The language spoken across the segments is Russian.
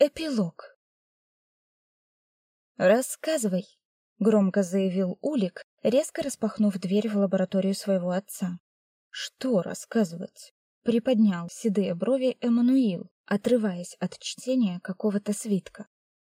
Эпилог. Рассказывай, громко заявил Улик, резко распахнув дверь в лабораторию своего отца. Что рассказывать? Приподнял седые брови Эммануил, отрываясь от чтения какого-то свитка.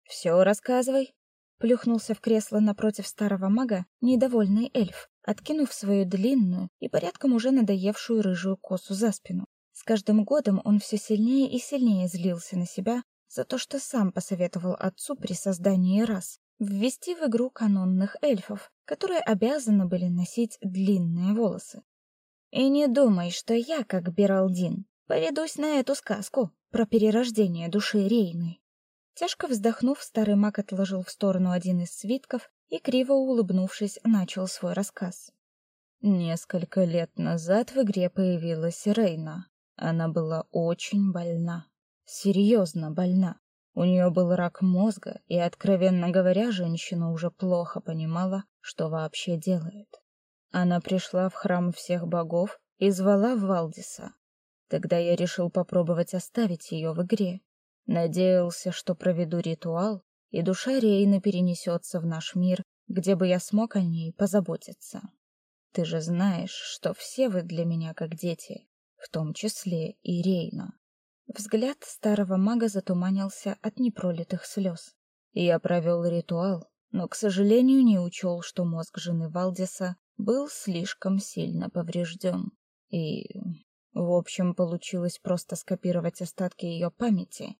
Все рассказывай, плюхнулся в кресло напротив старого мага недовольный эльф, откинув свою длинную и порядком уже надоевшую рыжую косу за спину. С каждым годом он все сильнее и сильнее злился на себя за то, что сам посоветовал отцу при создании рас ввести в игру канонных эльфов, которые обязаны были носить длинные волосы. И не думай, что я, как Бералдин, поведусь на эту сказку про перерождение души Рейны. Тяжко вздохнув, старый маг отложил в сторону один из свитков и криво улыбнувшись, начал свой рассказ. Несколько лет назад в игре появилась Рейна. Она была очень больна, серьезно больна. У нее был рак мозга, и, откровенно говоря, женщина уже плохо понимала, что вообще делает. Она пришла в храм всех богов и звала Валдиса. Тогда я решил попробовать оставить ее в игре. Надеялся, что проведу ритуал, и душа Рейны перенесется в наш мир, где бы я смог о ней позаботиться. Ты же знаешь, что все вы для меня как дети, в том числе и Рейна. Взгляд старого мага затуманился от непролитых слез. Я провел ритуал, но, к сожалению, не учел, что мозг жены Валдиса был слишком сильно поврежден. И, в общем, получилось просто скопировать остатки ее памяти,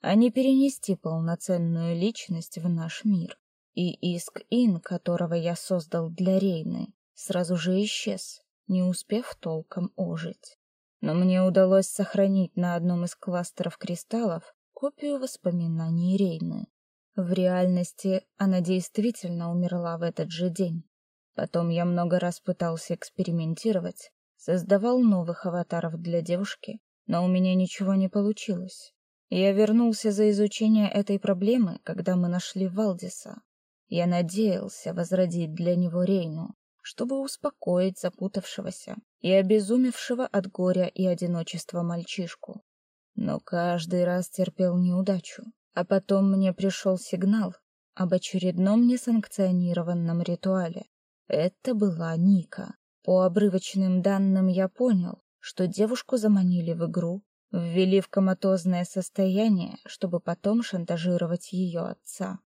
а не перенести полноценную личность в наш мир. И Иск-Ин, которого я создал для Рейны, сразу же исчез, не успев толком ожить но мне удалось сохранить на одном из кластеров кристаллов копию воспоминаний Рейны. В реальности она действительно умерла в этот же день. Потом я много раз пытался экспериментировать, создавал новых аватаров для девушки, но у меня ничего не получилось. Я вернулся за изучение этой проблемы, когда мы нашли Валдиса. Я надеялся возродить для него Рейну, чтобы успокоить запутавшегося и обезумевшего от горя и одиночества мальчишку. Но каждый раз терпел неудачу, а потом мне пришел сигнал об очередном несанкционированном ритуале. Это была Ника. По обрывочным данным я понял, что девушку заманили в игру, ввели в коматозное состояние, чтобы потом шантажировать ее отца.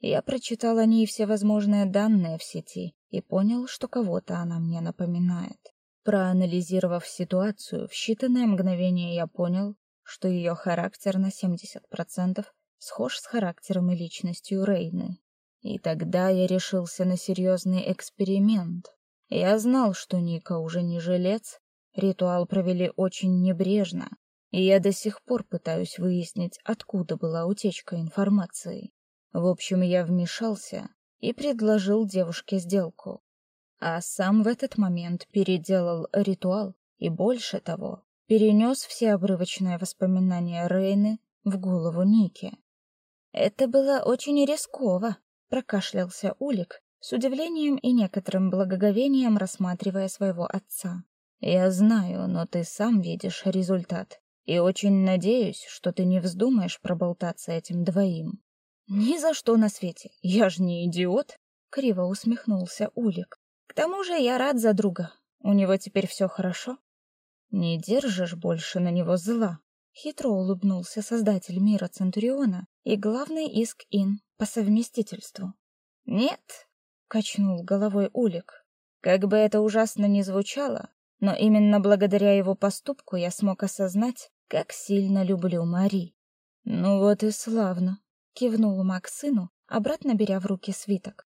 Я прочитал о ней все возможные данные в сети и понял, что кого-то она мне напоминает. Проанализировав ситуацию, в считанные мгновения я понял, что ее характер на 70% схож с характером и личностью Рейны. И тогда я решился на серьезный эксперимент. Я знал, что Ника уже не жилец, ритуал провели очень небрежно, и я до сих пор пытаюсь выяснить, откуда была утечка информации. В общем, я вмешался и предложил девушке сделку. А сам в этот момент переделал ритуал и больше того, перенес все обрывочные воспоминания Рейны в голову Ники. Это было очень рисково, прокашлялся Улик, с удивлением и некоторым благоговением рассматривая своего отца. Я знаю, но ты сам видишь результат, и очень надеюсь, что ты не вздумаешь проболтаться этим двоим. Ни за что на свете. Я ж не идиот, криво усмехнулся Улик. К тому же я рад за друга. У него теперь все хорошо. Не держишь больше на него зла. Хитро улыбнулся создатель мира Центуриона и главный иск Ин по совместительству. Нет, качнул головой Улик. Как бы это ужасно ни звучало, но именно благодаря его поступку я смог осознать, как сильно люблю Мари. Ну вот и славно, кивнул Макс сыну, обратно беря в руки свиток.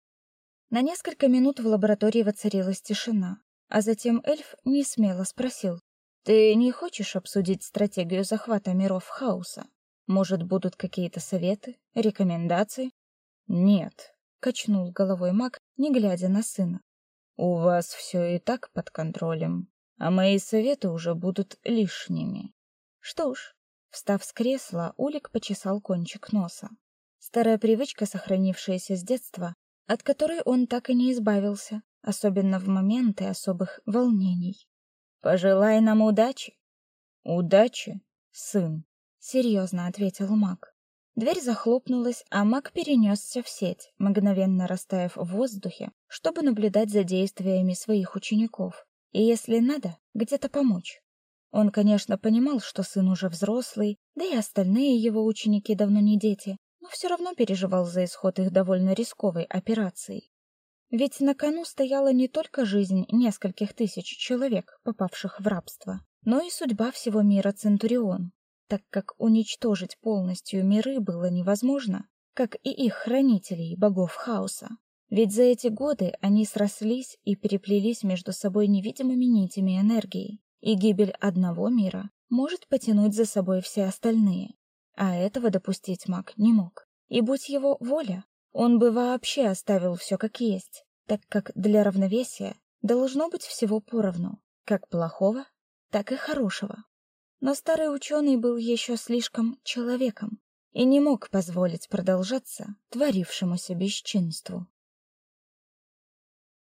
На несколько минут в лаборатории воцарилась тишина, а затем эльф не смело спросил: "Ты не хочешь обсудить стратегию захвата миров хаоса? Может, будут какие-то советы, рекомендации?" "Нет", качнул головой Мак, не глядя на сына. "У вас все и так под контролем, а мои советы уже будут лишними". Что ж, встав с кресла, Улик почесал кончик носа. Старая привычка, сохранившаяся с детства, от которой он так и не избавился, особенно в моменты особых волнений. Пожелай нам удачи. Удачи, сын, серьезно ответил Мак. Дверь захлопнулась, а маг перенесся в сеть, мгновенно растаяв в воздухе, чтобы наблюдать за действиями своих учеников. И если надо, где-то помочь. Он, конечно, понимал, что сын уже взрослый, да и остальные его ученики давно не дети, но все равно переживал за исход их довольно рисковой операции. Ведь на кону стояла не только жизнь нескольких тысяч человек, попавших в рабство, но и судьба всего мира Центурион, так как уничтожить полностью миры было невозможно, как и их хранителей, богов хаоса. Ведь за эти годы они срослись и переплелись между собой невидимыми нитями энергии, и гибель одного мира может потянуть за собой все остальные. А этого допустить маг не мог. И будь его воля, он бы вообще оставил все как есть, так как для равновесия должно быть всего поровну, как плохого, так и хорошего. Но старый ученый был еще слишком человеком и не мог позволить продолжаться творившемуся бесчинству.